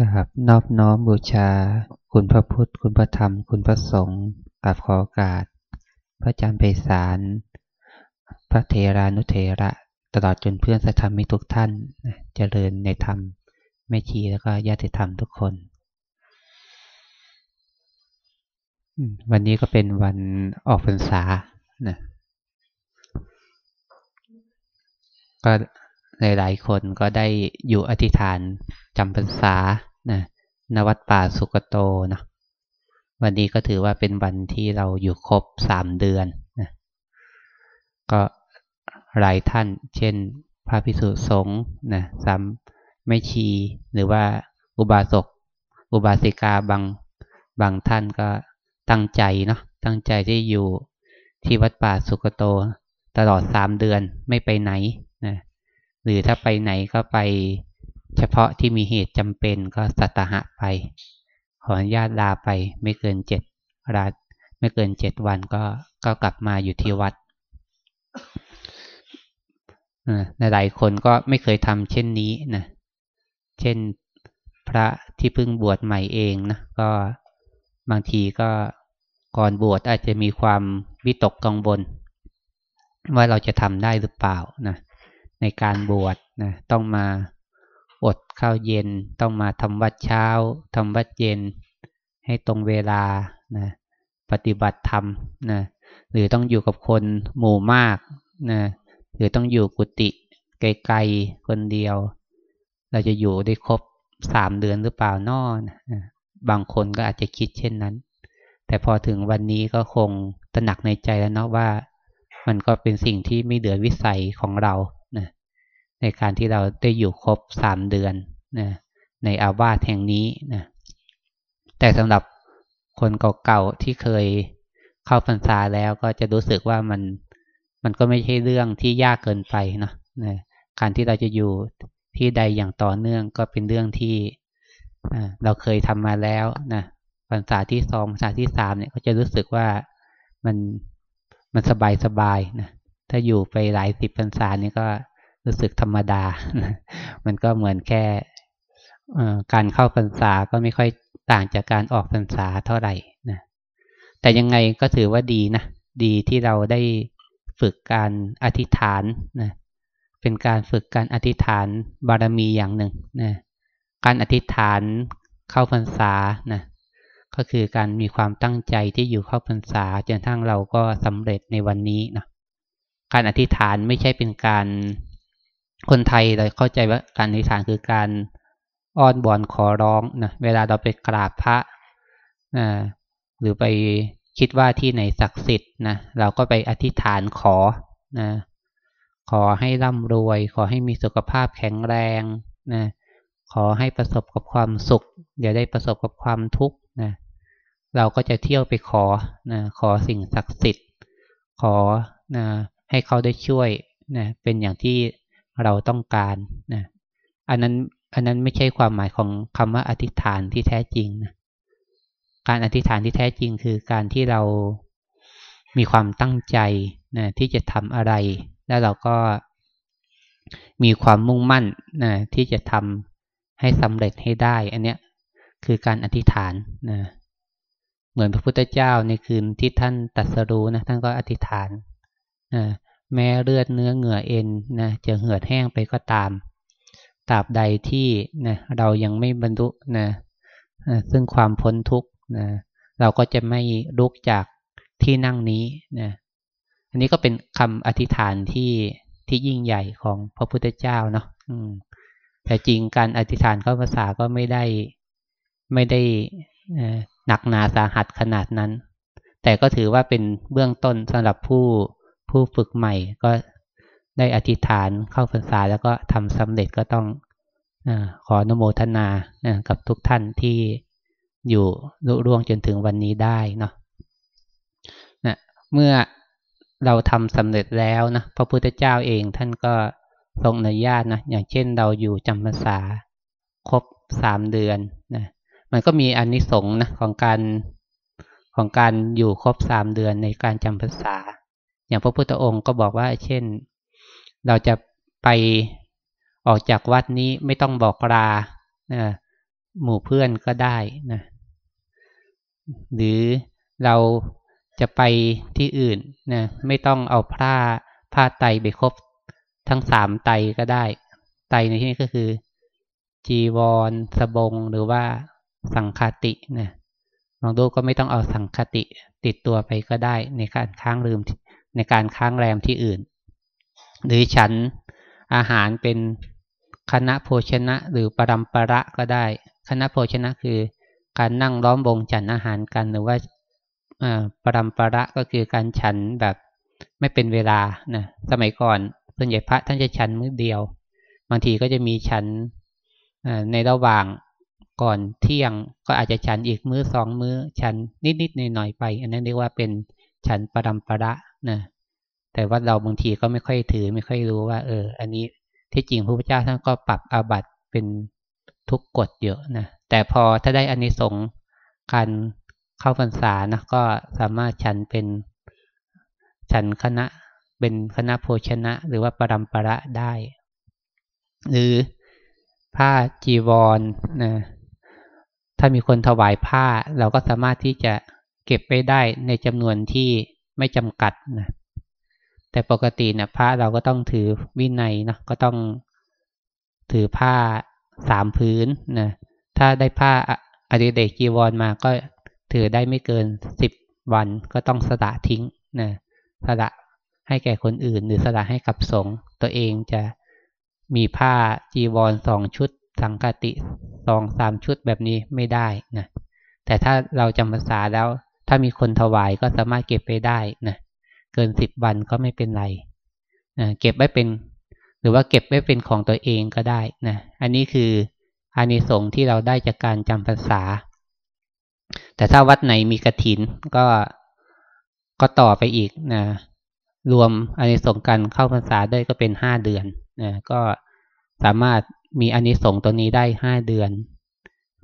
กราบนอบน้อมบูชา คุณพระพุทธ คุณพระธรรม คุณพระสงฆ์กราบขอโอกาส พระอาจารย์ไพศาลพระเทรานุเทระ ตลอดจนเพื่อนสัธรรมิทุกท่านเจริญในธรรมแม่ชีแล้วก็ญาติธรรมทุกคน วันนี้ก็เป็นวันออกพรรษานะก็หลายๆคนก็ได้อยู่อธิษฐานจำพรรษา นะนวัดป่าสุกโตนะวันนี้ก็ถือว่าเป็นวันที่เราอยู่ครบสามเดือนนะก็หลายท่าน เช่น พระพิสุสงฆ์นะซ้ำไม่ชี หรือว่าอุบาสก อุบาสิกาบางบางท่านก็ตั้งใจเนาะตั้งใจที่อยู่ที่วัดป่าสุกโต ตลอดสามเดือนไม่ไปไหนนะหรือถ้าไปไหนก็ไป เฉพาะที่มีเหตุจำเป็นก็สัตหะไป ขออนุญาตลาไปไม่เกินเจ็ดรัตไม่เกินเจ็ดวันก็ก็กลับมาอยู่ที่วัดหลายคนก็ไม่เคยทำเช่นนี้นะเช่นพระที่เพิ่งบวชใหม่เองนะก็บางทีก็ก่อนบวชอาจจะมีความวิตกกังวลว่าเราจะทำได้หรือเปล่านะในการบวชนะต้องมา อดข้าวเย็น ต้องมาทำวัดเช้าทำวัดเย็น ให้ตรงเวลานะปฏิบัติธรรมนะหรือต้องอยู่กับคนหมู่มากนะหรือต้องอยู่กุฏิไกลๆคนเดียว เราจะอยู่ได้ครบสามเดือนหรือเปล่านอนะบางคนก็อาจจะคิดเช่นนั้น แต่พอถึงวันนี้ก็คงตระหนักในใจแล้วเนาะว่า มันก็เป็นสิ่งที่ไม่เหลือวิสัยของเรา ในการที่เราได้อยู่ครบสามเดือนนะในอาวาสแห่งนี้นะแต่สำหรับคนเก่าๆที่เคยเข้าพรรษาแล้วก็จะรู้สึกว่ามันมันก็ไม่ใช่เรื่องที่ยากเกินไปนะนะการที่เราจะอยู่ที่ใดอย่างต่อเนื่องก็เป็นเรื่องที่เราเคยทำมาแล้วนะพรรษาที่สองพรรษาที่สามเนี่ยก็จะรู้สึกว่ามันมันสบายสบายนะถ้าอยู่ไปหลายสิบพรรษานี่ก็ รู้สึกธรรมดา มันก็เหมือนแค่การเข้าพรรษาก็ไม่ค่อยต่างจากการออกพรรษาเท่าไหร่นะแต่ยังไงก็ถือว่าดีนะ ดีที่เราได้ฝึกการอธิษฐานนะเป็นการฝึกการอธิษฐานบารมีอย่างหนึ่งนะการอธิษฐานเข้าพรรษานะก็คือการมีความตั้งใจที่อยู่เข้าพรรษาจนทั้งเราก็สำเร็จในวันนี้นะการอธิษฐานไม่ใช่เป็นการ คนไทยเราเข้าใจว่าการอธิษฐานคือการอ้อนบอนขอร้องนะเวลาเราไปกราบพระนะหรือไปคิดว่าที่ไหนศักดิ์สิทธิ์นะเราก็ไปอธิษฐานขอนะขอให้ร่ำรวย ขอให้มีสุขภาพแข็งแรงนะขอให้ประสบกับความสุข อย่าได้ประสบกับความทุกข์นะเราก็จะเที่ยวไปขอนะขอสิ่งศักดิ์สิทธิ์ ขอนะให้เขาได้ช่วยนะเป็นอย่างที่ เราต้องการนะอันนั้นอันนั้นไม่ใช่ความหมายของคำว่าอธิษฐานที่แท้จริงนะการอธิษฐานที่แท้จริงคือการที่เรามีความตั้งใจนะที่จะทำอะไร แล้วเราก็มีความมุ่งมั่นนะที่จะทำให้สำเร็จให้ได้ อันเนี้ยคือการอธิษฐานนะเหมือนพระพุทธเจ้าในคืนที่ท่านตัดสรู้นะท่านก็อธิษฐานนะ แม้เลือดเนื้อเหงื่อเอ็นนะจะเหือดแห้งไปก็ตามตราบใดที่นะเรายังไม่บรรลุนะซึ่งความพ้นทุกข์นะเราก็จะไม่ลุกจากที่นั่งนี้นะอันนี้ก็เป็นคำอธิษฐานที่ที่ยิ่งใหญ่ของพระพุทธเจ้าเนาะแต่จริงการอธิษฐานเข้าภาษาก็ไม่ได้ไม่ได้หนักหนาสาหัสขนาดนั้น แต่ก็ถือว่าเป็นเบื้องต้นสำหรับผู้ ผู้ฝึกใหม่ก็ได้อธิษฐานเข้าพรรษาแล้วก็ทำสำเร็จก็ต้องอขออนุโมทนากับทุกท่านที่อยู่รุ่ร่วงจนถึงวันนี้ได้เนาะนะเมื่อเราทำสำเร็จแล้วนะพระพุทธเจ้าเองท่านก็ทรงอนุญาตนะอย่างเช่นเราอยู่จำพรรษาครบสามเดือนนะมันก็มีอนนิสงส์นะของการของการอยู่ครบสามเดือนในการจำพรรษา อย่างพระพุทธองค์ก็บอกว่า เช่น เราจะไปออกจากวัดนี้ไม่ต้องบอกลาหมู่เพื่อนก็ได้นะหรือเราจะไปที่อื่นนะไม่ต้องเอาผ้าผ้าไตไปครบทั้งสามไตก็ได้ ไตในที่นี้ก็คือ จีวรสบงหรือว่าสังคตินะลองดูก็ไม่ต้องเอาสังคติติดตัวไปก็ได้ ในการค้างลืม ในการค้างแรมที่อื่น หรือฉันอาหารเป็นคณะโภชนะหรือปรำประก็ได้ คณะโภชนะคือการนั่งล้อมวงฉันอาหารกันหรือว่าปรำประก็คือการฉันแบบไม่เป็นเวลานะสมัยก่อนส่วนใหญ่พระท่านจะฉันมื้อเดียว บางทีก็จะมีฉันในระหว่างก่อนเที่ยงก็อาจจะฉันอีกมื้อสองมื้อฉันนิดๆหน่อยๆไป อันนั้นเรียกว่าเป็นฉันปรำประ นะแต่ว่าเราบางทีก็ไม่ค่อยถือไม่ค่อยรู้ว่า เออ อันนี้ที่จริงพระพุทธเจ้าท่านก็ปรับอาบัติเป็นทุกกฎเยอะนะแต่พอถ้าได้อันนี้สงการเข้าพรรษานะก็สามารถฉันเป็นฉันคณะเป็นคณะโภชนะ หรือว่าปรำประได้ หรือผ้าจีวรนะถ้ามีคนถวายผ้า เราก็สามารถที่จะเก็บไปได้ในจำนวนที่ ไม่จำกัดนะแต่ปกตินะพระเราก็ต้องถือวินัยนะก็ต้องถือผ้าสามพื้นนะถ้าได้ผ้าอดิเดกจีวรมาก็ถือได้ไม่เกินสิบวันก็ต้องสละทิ้งนะสละให้แก่คนอื่น หรือสละให้กับสงฆ์ตัวเองจะมีผ้าจีวรสองชุด สังกติสองสามชุดแบบนี้ไม่ได้นะแต่ถ้าเราจำภาษาแล้ว ถ้ามีคนถวายก็สามารถเก็บไปได้นะเกินสิบวันก็ไม่เป็นไรนะเก็บไว้เป็น หรือว่าเก็บไว้เป็นของตัวเองก็ได้นะอันนี้คืออานิสงส์ที่เราได้จากการจำภาษา แต่ถ้าวัดไหนมีกระถินก็ก็ต่อไปอีกนะรวมอานิสงส์การเข้าภาษาได้ก็เป็นห้าเดือนนะก็สามารถมีอานิสงส์ตัวนี้ได้ห้าเดือน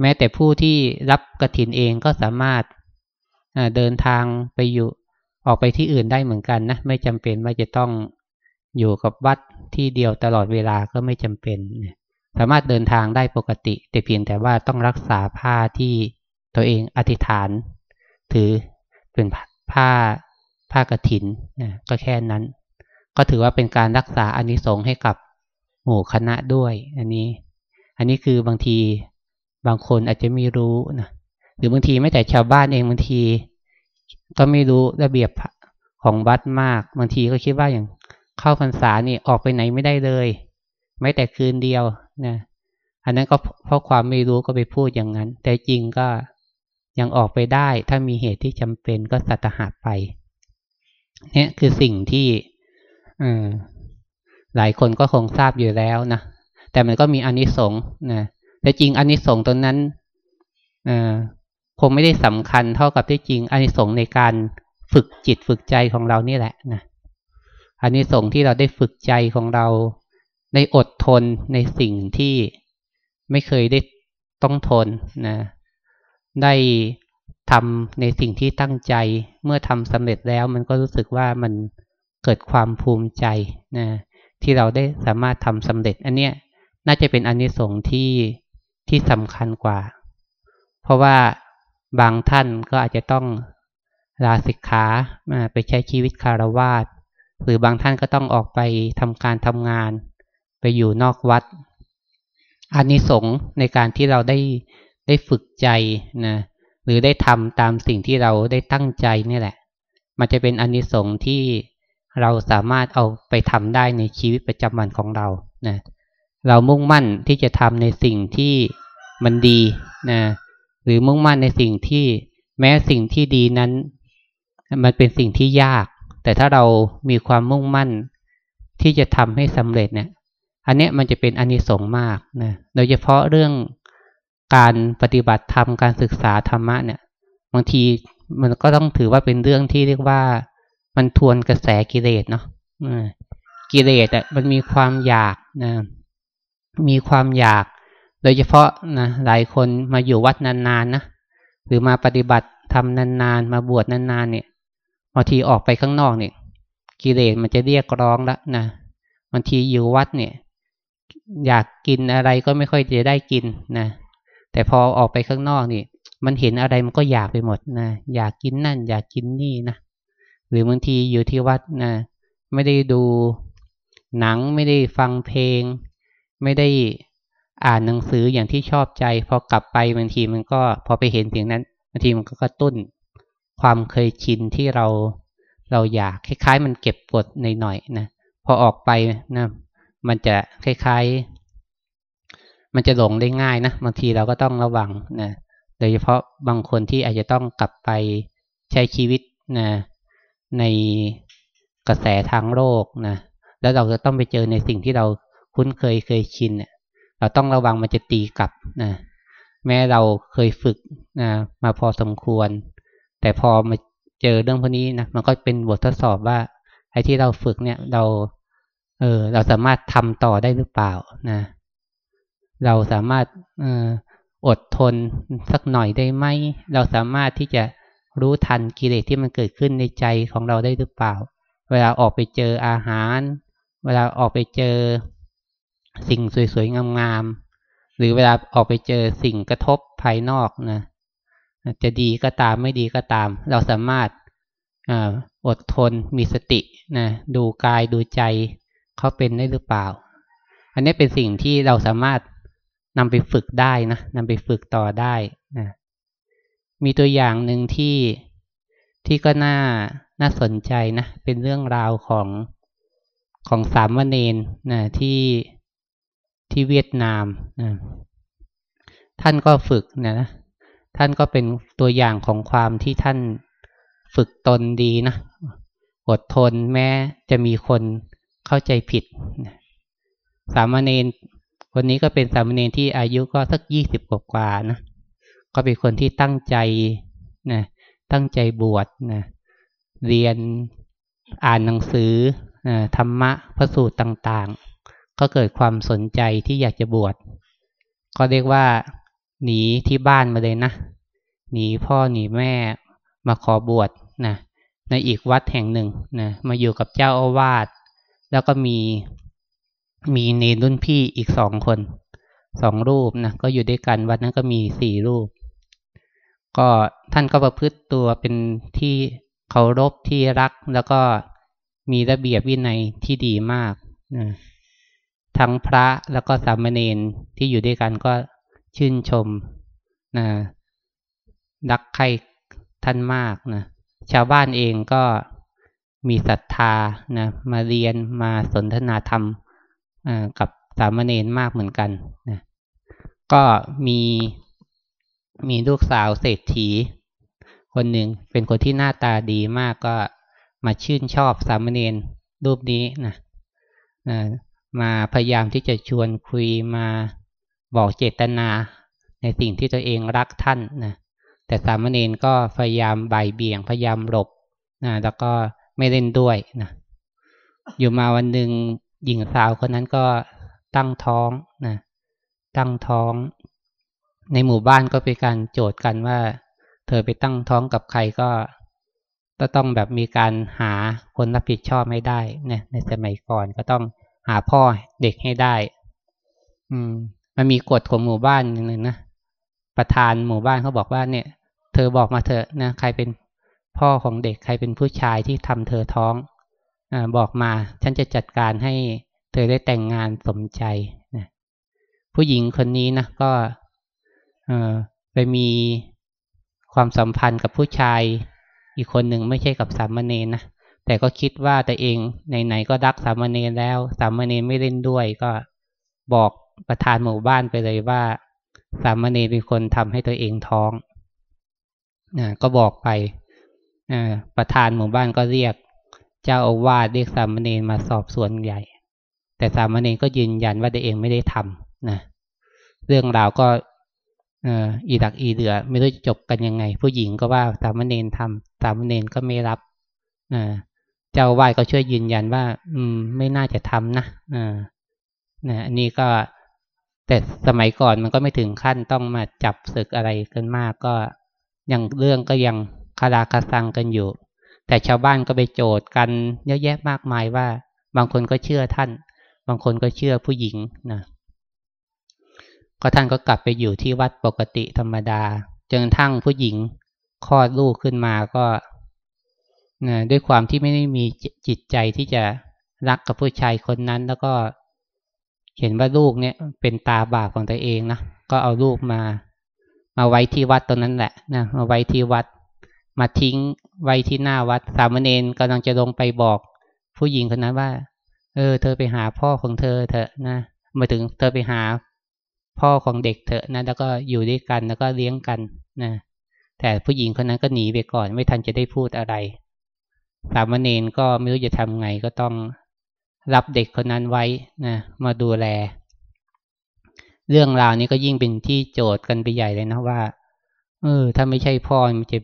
แม้แต่ผู้ที่รับกระถินเองก็สามารถ เดินทางไปอยู่ออกไปที่อื่นได้เหมือนกันนะไม่จำเป็นว่าจะต้องอยู่กับวัดที่เดียวตลอดเวลาก็ไม่จำเป็นสามารถเดินทางได้ปกติ แต่เพียงแต่ว่าต้องรักษาผ้าที่ตัวเองอธิษฐาน ถือเป็นผ้าผ้ากรถินนะก็แค่นั้น ก็ถือว่าเป็นการรักษาอานิสงส์ให้กับหมู่คณะด้วย อันนี้ อันนี้คือบางทีบางคนอาจจะไม่รู้นะ หรือบางทีไม่แต่ชาวบ้านเองบางที ก็ไม่รู้ระเบียบของวัดมากบางทีก็คิดว่าอย่างเข้าพรรษานี่ออกไปไหนไม่ได้เลย ไม่แต่คืนเดียวนะอันนั้นก็เพราะความไม่รู้ก็ไปพูดอย่างนั้น แต่จริงก็ยังออกไปได้ ถ้ามีเหตุที่จำเป็นก็สัตหาไปเนี่ยคือสิ่งที่หลายคนก็คงทราบอยู่แล้วนะแต่มันก็มีอนิสงส์นะแต่จริงอนิสงส์ตรงนั้น คงไม่ได้สำคัญเท่ากับที่จริงอานิสงส์ในการฝึกจิตฝึกใจของเรานี่แหละนะอานิสงส์ที่เราได้ฝึกใจของเราได้อดทนในสิ่งที่ไม่เคยได้ต้องทนนะได้ทำในสิ่งที่ตั้งใจ เมื่อทำสำเร็จแล้วมันก็รู้สึกว่ามันเกิดความภูมิใจนะที่เราได้สามารถทำสำเร็จ อันเนี้ยน่าจะเป็นอานิสงส์ที่ที่สำคัญกว่า เพราะว่า บางท่านก็อาจจะต้องลาสิกขาไปใช้ชีวิตคารวาสหรือบางท่านก็ต้องออกไปทำการทำงาน ไปอยู่นอกวัดอานิสงส์ในการที่เราได้ได้ฝึกใจนะหรือได้ทำตามสิ่งที่เราได้ตั้งใจนี่แหละ มันจะเป็นอานิสงส์ที่เราสามารถเอาไปทำได้ในชีวิตประจำวันของเรานะเรามุ่งมั่นที่จะทำในสิ่งที่มันดีนะ หรือมุ่งมั่นในสิ่งที่แม้สิ่งที่ดีนั้น มันเป็นสิ่งที่ยาก แต่ถ้าเรามีความมุ่งมั่นที่จะทำให้สำเร็จเนี่ย อันนี้มันจะเป็นอนิสงส์มากนะโดยเฉพาะเรื่องการปฏิบัติธรรมการศึกษาธรรมะเนี่ย บางทีมันก็ต้องถือว่าเป็นเรื่องที่เรียกว่ามันทวนกระแสกิเลสเนาะกิเลสอะมันมีความอยากนะมีความอยาก ดยเฉพาะนะหลายคนมาอยู่วัดนานๆนะหรือมาปฏิบัติทำนานๆ มาบวชนานๆเนี่ยบางทีออกไปข้างนอกเนี่ย กิเลสมันจะเรียกร้องแล้วนะบางทีอยู่วัดเนี่ย อยากกินอะไรก็ไม่ค่อยจะได้กินนะแต่พอออกไปข้างนอกนี่ มันเห็นอะไรมันก็อยากไปหมดนะอยากกินนั่น อยากกินนี่นะหรือบางทีอยู่ที่วัดนะไม่ได้ดูหนังไม่ได้ฟังเพลง ไม่ได้ อ่านหนังสืออย่างที่ชอบใจ พอกลับไปบางทีมันก็พอไปเห็นสิ่งนั้นบางทีมันก็กระตุ้น ความเคยชินที่เราเราอยากคล้าย ๆ มันเก็บกดนหน่อยๆนะพอออกไปนะมันจะคล้ายๆ มันจะหลงได้ง่ายนะบางทีเราก็ต้องระวังนะโดยเฉพาะบางคนที่อาจจะต้องกลับไปใช้ชีวิตนะในกระแสทางโลกนะแล้วเราจะต้องไปเจอในสิ่งที่เราคุ้นเคยเคยชินเนี่ย เราต้องระวังมันจะตีกลับนะแม้เราเคยฝึกนะมาพอสมควร แต่พอมาเจอเรื่องพวกนี้นะมันก็เป็นบททดสอบว่าไอ้ที่เราฝึกเนี่ยเรา เออเราสามารถทำต่อได้หรือเปล่านะเราสามารถเอออดทนสักหน่อยได้ไหมเราสามารถที่จะรู้ทันกิเลสที่มันเกิดขึ้นในใจของเราได้หรือเปล่า เวลาออกไปเจออาหาร เวลาออกไปเจอ สิ่งสวยๆงามๆหรือเวลาออกไปเจอสิ่งกระทบภายนอกนะจะดีก็ตามไม่ดีก็ตาม เราสามารถอดทนมีสตินะดูกายดูใจเขาเป็นได้หรือเปล่า อันนี้เป็นสิ่งที่เราสามารถนำไปฝึกได้นะนำไปฝึกต่อได้นะมีตัวอย่างหนึ่งที่ที่ก็น่าน่าสนใจนะเป็นเรื่องราวของของสามเณรนะที่ ที่เวียดนามนะท่านก็ฝึกนะท่านก็เป็นตัวอย่างของความที่ท่านฝึกตนดีนะอดทนแม้จะมีคนเข้าใจผิด สามเณรคนนี้ก็เป็นสามเณรที่อายุก็สักยี่สิบกว่านะก็เป็นคนที่ตั้งใจนะตั้งใจบวชนะเรียนอ่านหนังสือนะธรรมะพระสูตรต่างๆ ก็เกิดความสนใจที่อยากจะบวชก็เรียกว่า หนีที่บ้านมาเลยนะ หนีพ่อหนีแม่มาขอบวชนะในอีกวัดแห่งหนึ่งนะมาอยู่กับเจ้าอาวาสแล้วก็มีมีเนรุ่นพี่อีกสองคนสองรูปนะก็อยู่ด้วยกันวัดนั้นก็มีสี่รูป ก็ท่านก็ประพฤติตัวเป็นที่เคารพที่รักแล้วก็มีระเบียบวินัยที่ดีมากนะ ทั้งพระแล้วก็สามเณรที่อยู่ด้วยกันก็ชื่นชมนะรักใครท่านมากนะชาวบ้านเองก็มีศรัทธานะมาเรียนมาสนทนาธรรมกับสามเณรมากเหมือนกันนะก็มีมีลูกสาวเศรษฐี คนหนึ่งเป็นคนที่หน้าตาดีมากก็มาชื่นชอบสามเณรรูปนี้นะนะ มาพยายามที่จะชวนคุยมาบอกเจตนา ในสิ่งที่ตัวเองรักท่านนะแต่สามเณรก็พยายามใบเบี่ยงพยายามหลบนะแล้วก็ไม่เล่นด้วยนะอยู่มาวันหนึ่งหญิงสาวคนนั้นก็ตั้งท้องนะตั้งท้อง ในหมู่บ้านก็เป็นการโจทย์กันว่า เธอไปตั้งท้องกับใครก็ต้องแบบมีการหาคนรับผิดชอบไม่ได้นี่ยในสมัยก่อนก็ต้อง หาพ่อเด็กให้ได้ อืม มันมีกฎของหมู่บ้านหนึ่งนะประธานหมู่บ้านเขาบอกว่าเนี่ย เธอบอกมาเถอะนะใครเป็นพ่อของเด็กใครเป็นผู้ชายที่ทำเธอท้องอบอกมา ฉันจะจัดการให้เธอได้แต่งงานสมใจนะผู้หญิงคนนี้นะก็ไปมีความสัมพันธ์กับผู้ชายอีกคนหนึ่งไม่ใช่กับสามเณรนะ แต่ก็คิดว่าแต่เองไหนๆก็รักสามเณรแล้วสามเณรไม่เล่นด้วยก็บอกประธานหมู่บ้านไปเลยว่า สามเณรเป็นคนทำให้ตัวเองท้องนะก็บอกไปประธานหมู่บ้านก็เรียก เจ้าอาวาสเรียกสามเณรมาสอบสวนใหญ่ แต่สามเณรก็ยืนยันว่าตัวเองไม่ได้ทำนะเรื่องราวก็อีดักอีเดือ ไม่รู้จะจบกันยังไง ผู้หญิงก็ว่าสามเณรทำสามเณรก็ไม่รับ เจ้าวาดก็ช่วยยืนยันว่า อืม ไม่น่าจะทำนะอ่านะอันนี้ก็แต่สมัยก่อนมันก็ไม่ถึงขั้นต้องมาจับศึกอะไรกันมากก็ยังเรื่องก็ยังคาราคาซังกันอยู่ แต่ชาวบ้านก็ไปโจทย์กันเยอะแยะมากมายว่า บางคนก็เชื่อท่าน บางคนก็เชื่อผู้หญิงนะก็ท่านก็กลับไปอยู่ที่วัดปกติธรรมดาจนทั้งผู้หญิงคลอดลูกขึ้นมาก็ นะด้วยความที่ไม่ได้มีจิตใจที่จะรักกับผู้ชายคนนั้น แล้วก็เห็นว่าลูกเนี่ยเป็นตาบาปของตัวเองนะก็เอาลูกมา มาไว้ที่วัดตรงนั้นแหละนะมาไว้ที่วัด มาทิ้งไว้ที่หน้าวัดสามเณรกำลังจะลงไปบอก ผู้หญิงคนนั้นว่า เออ เธอไปหาพ่อของเธอเถอะนะมาถึงเธอไปหาพ่อของเด็กเถอะนะแล้วก็อยู่ด้วยกันแล้วก็เลี้ยงกันนะแต่ผู้หญิงคนนั้นก็หนีไปก่อน ไม่ทันจะได้พูดอะไร สามเณรก็ไม่รู้จะทำไงก็ต้องรับเด็กคนนั้นไว้นะมาดูแล เรื่องราวนี้ก็ยิ่งเป็นที่โจทย์กันไปใหญ่เลยนะว่า เออ ถ้าไม่ใช่พ่อมันจะ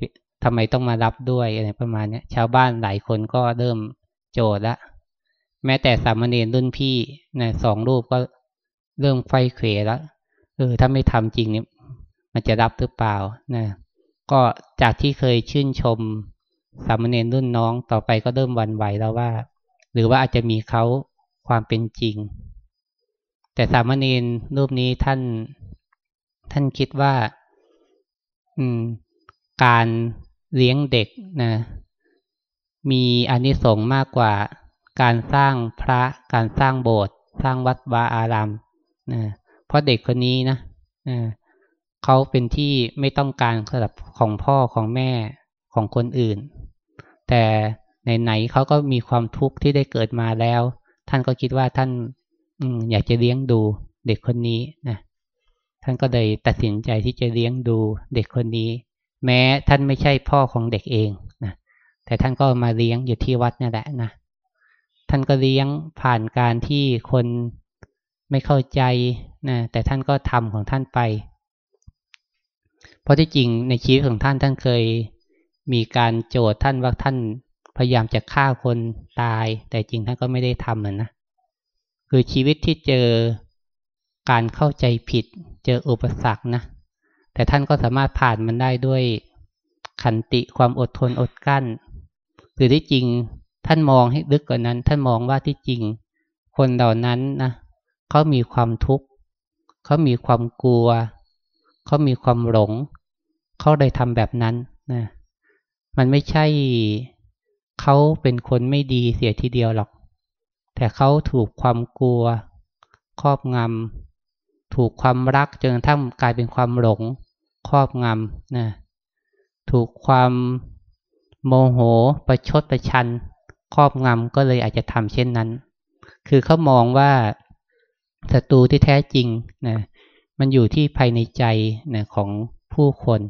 ทำไมต้องมารับด้วยอะไรประมาณนี้ชาวบ้านหลายคนก็เริ่มโจทย์ละแม้แต่สามเณรรุ่นพี่นะสองรูปก็เริ่มไฟเขวแล้วเออ ถ้าไม่ทำจริงเนี่ยมันจะรับหรือเปล่านะก็จากที่เคยชื่นชม สามเณรรุ่นน้องต่อไปก็เริ่มวันไหวแล้วว่า หรือว่าอาจจะมีเขาความเป็นจริง แต่สามเณรรูปนี้ท่าน ท่านคิดว่า อืม การเลี้ยงเด็กนะ มีอานิสงส์มากกว่า การสร้างพระการสร้างโบสถ์สร้างวัดวาอารามนะเพราะเด็กคนนี้นะเขาเป็นที่ไม่ต้องการสำหรับของพ่อของแม่ของคนอื่น แต่ไหนๆเขาก็มีความทุกข์ที่ได้เกิดมาแล้ว ท่านก็คิดว่าท่านอยากจะเลี้ยงดูเด็กคนนี้นะท่านก็เลยตัดสินใจที่จะเลี้ยงดูเด็กคนนี้ แม้ท่านไม่ใช่พ่อของเด็กเองนะแต่ท่านก็มาเลี้ยงอยู่ที่วัดนี่แหละนะท่านก็เลี้ยงผ่านการที่คนไม่เข้าใจนะแต่ท่านก็ทำของท่านไป เพราะที่จริงในชีวิตของท่านท่านเคย มีการโจทย์ท่านว่าท่านพยายามจะฆ่าคนตาย แต่จริงท่านก็ไม่ได้ทำเหมือนะ คือชีวิตที่เจอการเข้าใจผิด เจออุปสรรคนะ แต่ท่านก็สามารถผ่านมันได้ด้วยขันติความอดทนอดกั้นหรือที่จริงท่านมองให้ลึกกว่านั้น ท่านมองว่าที่จริง คนเหล่านั้นนะเขามีความทุกข์เขามีความกลัว เขามีความหลง เขาได้ทำแบบนั้นนะ มันไม่ใช่เขาเป็นคนไม่ดีเสียทีเดียวหรอก แต่เขาถูกความกลัว ครอบงำถูกความรักจนกระทั่งกลายเป็นความหลง ครอบงำนะถูกความโมโหประชดประชัน ครอบงำก็เลยอาจจะทำเช่นนั้น คือเขามองว่าศัตรูที่แท้จริงนะมันอยู่ที่ภายในใจนะของผู้คน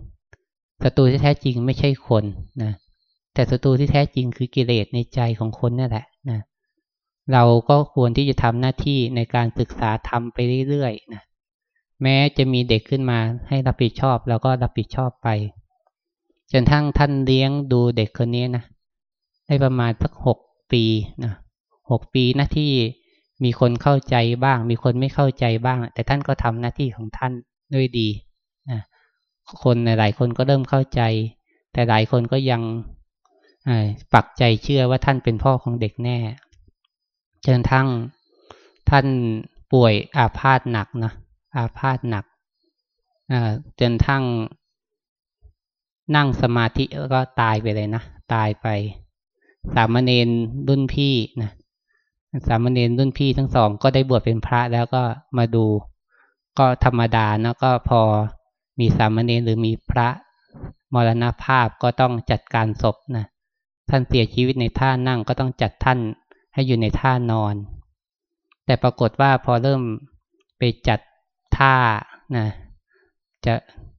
ศัตรูที่แท้จริงไม่ใช่คนนะแต่ศัตรูที่แท้จริงคือกิเลสในใจของคนนั่นแหละนะเราก็ควรที่จะทำหน้าที่ในการศึกษาทำไปเรื่อยๆนะแม้จะมีเด็กขึ้นมาให้รับผิดชอบเราก็รับผิดชอบไปจนทั้งท่านเลี้ยงดูเด็กคนนี้นะได้ประมาณสักหกปีนะหกปีหนะที่มีคนเข้าใจบ้าง มีคนไม่เข้าใจบ้าง แต่ท่านก็ทำหน้าที่ของท่านด้วยดี คนหลายคนก็เริ่มเข้าใจ แต่หลายคนก็ยังปักใจเชื่อว่าท่านเป็นพ่อของเด็กแน่จนทั้งท่านป่วยอาพาธหนักนะอาพาธหนักจนทั้งนั่งสมาธิก็ตายไปเลยนะตายไป สามเณรรุ่นพี่นะสามเณรรุ่นพี่ทั้งสองก็ได้บวชเป็นพระแล้วก็มาดู ก็ธรรมดานะก็พอ มีสามเณรหรือมีพระมรณภาพก็ต้องจัดการศพนะท่านเสียชีวิตในท่านั่งก็ต้องจัดท่านให้อยู่ในท่านอน แต่ปรากฏว่าพอเริ่มไปจัดท่านะจะ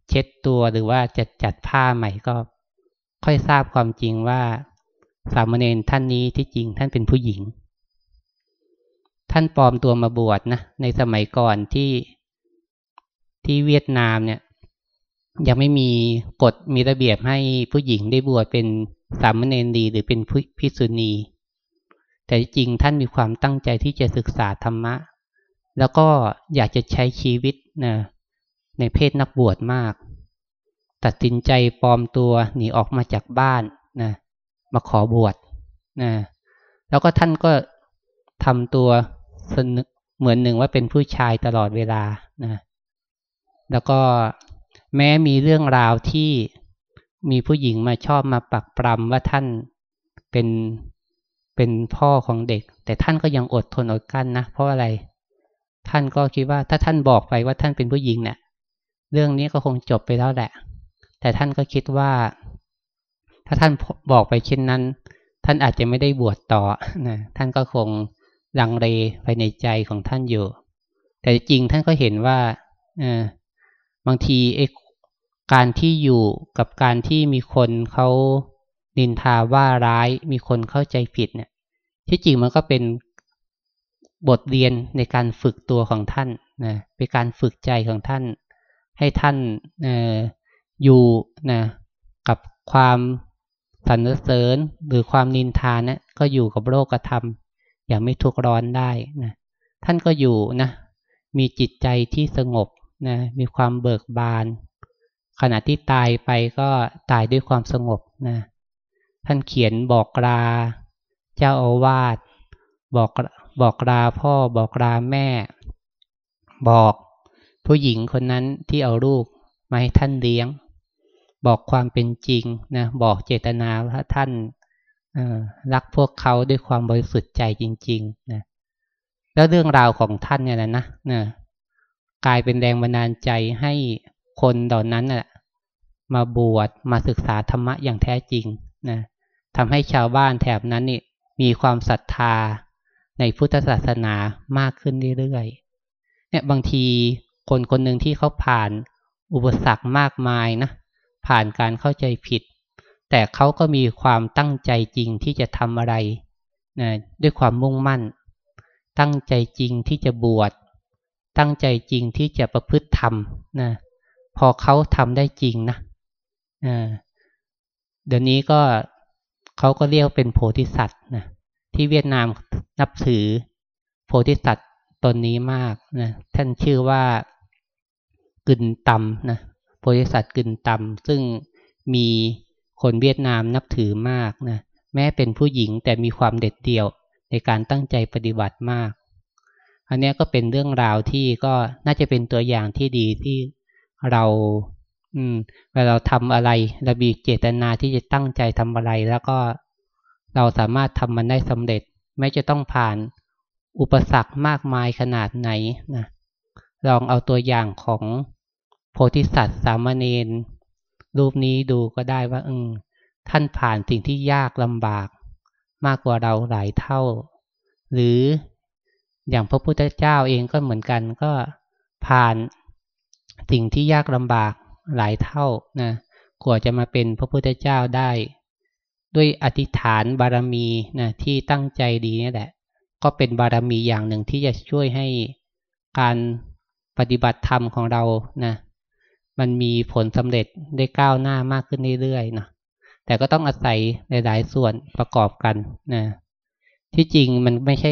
เช็ดตัวหรือว่าจะจัดผ้าใหม่ก็ค่อยทราบความจริงว่าสามเณรท่านนี้ที่จริงท่านเป็นผู้หญิง ท่านปลอมตัวมาบวชนะในสมัยก่อนที่ที่เวียดนามเนี่ย ยังไม่มีกฎมีระเบียบให้ผู้หญิงได้บวชเป็นสามเณรดีหรือเป็นพิสุณี แต่จริงท่านมีความตั้งใจที่จะศึกษาธรรมะ แล้วก็อยากจะใช้ชีวิตนะในเพศนักบวชมาก ตัดสินใจปลอมตัวหนีออกมาจากบ้านนะมาขอบวชนะแล้วก็ท่านก็ทำตัวเหมือนหนึ่งว่าเป็นผู้ชายตลอดเวลานะแล้วก็ แม้มีเรื่องราวที่มีผู้หญิงมาชอบมาปักปรำว่าท่านเป็นเป็นพ่อของเด็ก แต่ท่านก็ยังอดทนอดกั้นนะเพราะอะไร ท่านก็คิดว่าถ้าท่านบอกไปว่าท่านเป็นผู้หญิงเนะี่ยเรื่องนี้ก็คงจบไปแล้วแหละ แต่ท่านก็คิดว่า ถ้าท่านบอกไปเช่นนั้น ท่านอาจจะไม่ได้บวชต่อนะท่านก็คงลังเลภายในใจของท่านอยู่ แต่จริงท่านก็เห็นว่าบางทีไอ้ การที่อยู่กับการที่มีคนเขานินทาว่าร้ายมีคนเข้าใจผิดเนี่ย ที่จริงมันก็เป็นบทเรียนในการฝึกตัวของท่านนะเป็นการฝึกใจของท่าน ให้ท่านอยู่นะกับความสรรเสริญหรือความนินทานะก็อยู่กับโลกธรรม อย่างไม่ทุกข์ร้อนได้นะท่านก็อยู่นะมีจิตใจที่สงบนะมีความเบิกบาน ขณะที่ตายไปก็ตายด้วยความสงบนะท่านเขียนบอกลา เจ้าอาวาสบอกบอกลาพ่อบอกลาแม่ บอกผู้หญิงคนนั้นที่เอาลูกมาให้ท่านเลี้ยง บอกความเป็นจริงนะบอกเจตนาว่าท่านรักพวกเขาด้วยความบริสุทธิ์ใจจริงๆนะแล้วเรื่องราวของท่านเนี่ยนะนะนะกลายเป็นแรงบันดาลใจให้ คนเหล่านั้นนะมาบวชมาศึกษาธรรมะอย่างแท้จริงนะทำให้ชาวบ้านแถบนั้นนี่มีความศรัทธาในพุทธศาสนามากขึ้นเรื่อยๆเนี่ยบางทีคนคนหนึ่งที่เขาผ่านอุปสรรคมากมายนะผ่านการเข้าใจผิด แต่เขาก็มีความตั้งใจจริงที่จะทำอะไรนะด้วยความมุ่งมั่น ตั้งใจจริงที่จะบวชตั้งใจจริงที่จะประพฤติธรรมนะ พอเขาทำได้จริงนะเดี๋ยวนี้ก็เขาก็เรียกเป็นโพธิสัตว์นะที่เวียดนามนับถือโพธิสัตว์ตนนี้มากนะท่านชื่อว่ากึนตำนะโพธิสัตว์กึนตำซึ่งมีคนเวียดนามนับถือมากนะแม้เป็นผู้หญิงแต่มีความเด็ดเดี่ยวในการตั้งใจปฏิบัติมาก อันนี้ก็เป็นเรื่องราวที่ก็น่าจะเป็นตัวอย่างที่ดีที่ เราอืมเวลาเราทำอะไรเราบีเจตนาที่จะตั้งใจทำอะไร แล้วก็เราสามารถทำมันได้สำเร็จ ไม่จะต้องผ่านอุปสรรคมากมายขนาดไหนนะลองเอาตัวอย่างของโพธิสัตว์สามเณรรูปนี้ดูก็ได้ว่าอืมท่านผ่านสิ่งที่ยากลำบาก มากกว่าเราหลายเท่า หรืออย่างพระพุทธเจ้าเองก็เหมือนกันก็ผ่าน สิ่งที่ยากลำบากหลายเท่านะกว่าจะมาเป็นพระพุทธเจ้าได้ ด้วยอธิษฐานบารมีนะที่ตั้งใจดีนี่แหละ ก็เป็นบารมีอย่างหนึ่งที่จะช่วยให้การปฏิบัติธรรมของเรานะมันมีผลสำเร็จได้ก้าวหน้ามากขึ้นเรื่อยๆนะแต่ก็ต้องอาศัยหลายๆส่วนประกอบกันนะที่จริงมันไม่ใช่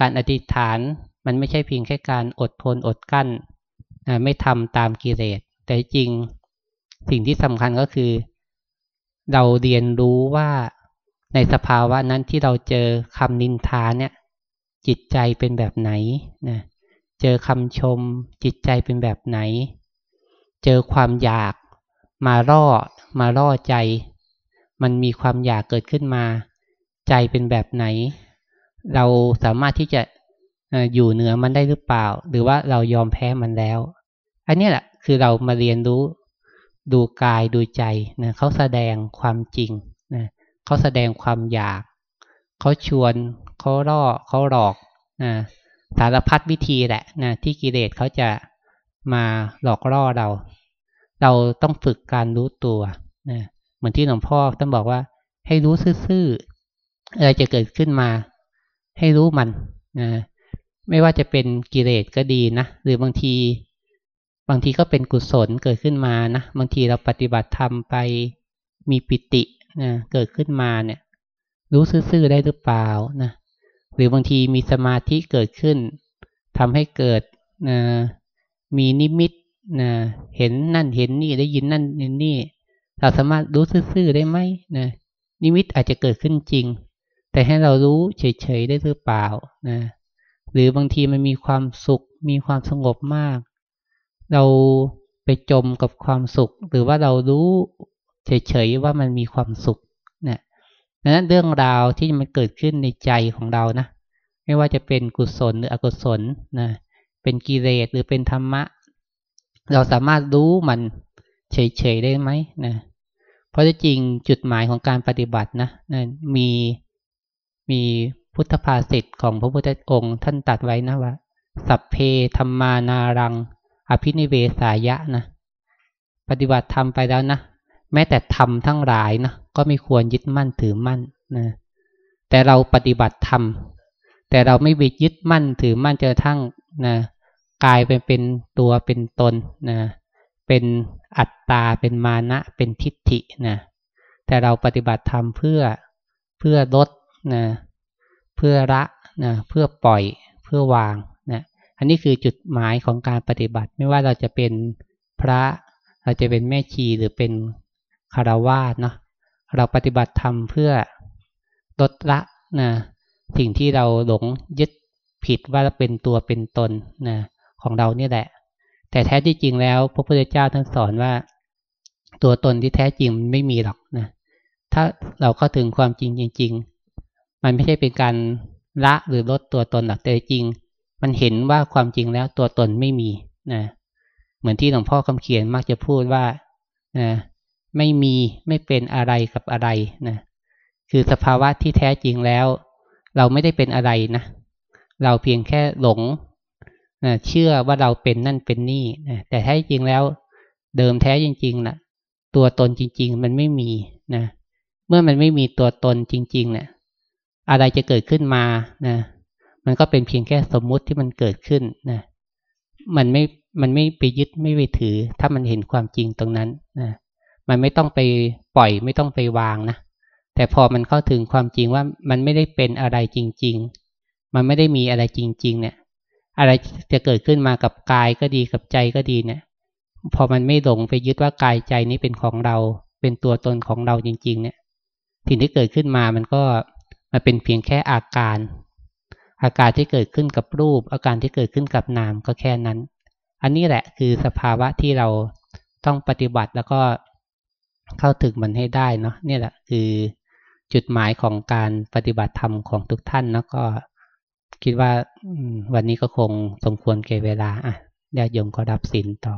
การอธิษฐาน มันไม่ใช่เพียงแค่การอดทนอดกั้น ไม่ทำตามกิเลส แต่จริงสิ่งที่สำคัญก็คือ เราเรียนรู้ว่าในสภาวะนั้นที่เราเจอคำนินทาเนี่ย จิตใจเป็นแบบไหนนะเจอคำชม จิตใจเป็นแบบไหน เจอความอยากมาล่อมาล่อใจ มันมีความอยากเกิดขึ้นมา ใจเป็นแบบไหน เราสามารถที่จะอยู่เหนือมันได้หรือเปล่า หรือว่าเรายอมแพ้มันแล้ว อันนี้แหละคือเรามาเรียนรู้ดูกายดูใจนะเขาแสดงความจริงนะเขาแสดงความอยาก เขาชวนเขาล่อเขาหลอกนะสารพัดวิธีแหละนะที่กิเลสเขาจะมาหลอกล่อเรา เราต้องฝึกการรู้ตัวนะเหมือนที่หลวงพ่อท่านบอกว่า ให้รู้ซื่อๆอะไรจะเกิดขึ้นมา ให้รู้มันนะไม่ว่าจะเป็นกิเลสก็ดีนะหรือบางที บางทีก็เป็นกุศลเกิดขึ้นมานะบางทีเราปฏิบัติธรรมไปมีปิตินะเกิดขึ้นมาเนี่ยรู้ซื่อๆได้หรือเปล่านะหรือบางทีมีสมาธิเกิดขึ้นทำให้เกิดนะมีนิมิตนะเห็นนั่นเห็นนี่ได้ยินนั่นเห็นนี่ เราสามารถรู้ซื่อๆได้ไหมนะนิมิตอาจจะเกิดขึ้นจริง แต่ให้เรารู้เฉยๆได้หรือเปล่านะหรือบางทีมันมีความสุขมีความสงบมาก เราไปจมกับความสุข หรือว่าเรารู้เฉยๆว่ามันมีความสุขเนี่ยดังนั้นเรื่องราวที่มันเกิดขึ้นในใจของเรานะ ไม่ว่าจะเป็นกุศลหรืออกุศลนะเป็นกิเลสหรือเป็นธรรมะ เราสามารถรู้มันเฉยๆได้ไหมนะเพราะจริงจุดหมายของการปฏิบัตินะนะมีมีพุทธภาษิตของพระพุทธองค์ท่านตัดไว้นะว่า สัพเพธรรมานารัง อภินิเวสายะนะ ปฏิบัติธรรมไปแล้วนะ แม้แต่ธรรมทั้งหลายนะ ก็ไม่ควรยึดมั่นถือมั่นนะ แต่เราปฏิบัติธรรม แต่เราไม่ไปยึดมั่นถือมั่นจนทั้งนะกลายเป็นเป็นตัวเป็นตนนะ เป็นอัตตา เป็นมานะ เป็นทิฏฐินะ แต่เราปฏิบัติธรรมเพื่อเพื่อลดนะ เพื่อละนะ เพื่อปล่อย เพื่อวาง อันนี้คือจุดหมายของการปฏิบัติไม่ว่าเราจะเป็นพระ เราจะเป็นแม่ชีหรือเป็นคารวาสเนาะเราปฏิบัติธรรมเพื่อลดละนะสิ่งที่เราหลงยึดผิดว่าเป็นตัวเป็นตนนะของเราเนี่ยแหละ แต่แท้ที่จริงแล้ว พระพุทธเจ้าท่านสอนว่า ตัวตนที่แท้จริงไม่มีหรอกนะถ้าเราเข้าถึงความจริงจริง ๆ มันไม่ใช่เป็นการละหรือลดตัวตนหรอกแต่จริง มันเห็นว่าความจริงแล้วตัวตนไม่มีนะเหมือนที่หลวงพ่อคำเขียนมักจะพูดว่านะไม่มีไม่เป็นอะไรกับอะไรนะคือสภาวะที่แท้จริงแล้ว เราไม่ได้เป็นอะไรนะ เราเพียงแค่หลงนะเชื่อว่าเราเป็นนั่นเป็นนี่นะแต่แท้จริงแล้ว เดิมแท้จริงๆนะตัวตนจริง ๆ มันไม่มีนะเมื่อมันไม่มีตัวตนจริงๆเนะี่ยอะไรจะเกิดขึ้นมานะ มันก็เป็นเพียงแค่สมมุติที่มันเกิดขึ้นนะมันไม่มันไม่ไปยึดไม่ไปถือ ถ้ามันเห็นความจริงตรงนั้นนะมันไม่ต้องไปปล่อยไม่ต้องไปวางนะแต่พอมันเข้าถึงความจริงว่ามันไม่ได้เป็นอะไรจริง ๆ มันไม่ได้มีอะไรจริง ๆ เนี่ย อะไรจะเกิดขึ้นมากับกายก็ดีกับใจก็ดีเนี่ย พอมันไม่หลงไปยึดว่ากายใจนี้เป็นของเรา เป็นตัวตนของเราจริง ๆ เนี่ยสิ่งที่เกิดขึ้นมามันก็มันเป็นเพียงแค่อาการ อาการที่เกิดขึ้นกับรูป อาการที่เกิดขึ้นกับนามก็แค่นั้น อันนี้แหละคือสภาวะที่เราต้องปฏิบัติแล้วก็เข้าถึงมันให้ได้เนาะนี่แหละคือจุดหมายของการปฏิบัติธรรมของทุกท่านแล้วก็คิดว่าวันนี้ก็คงสมควรเก่เวลาอะญาติโยมก็รับศีลต่อ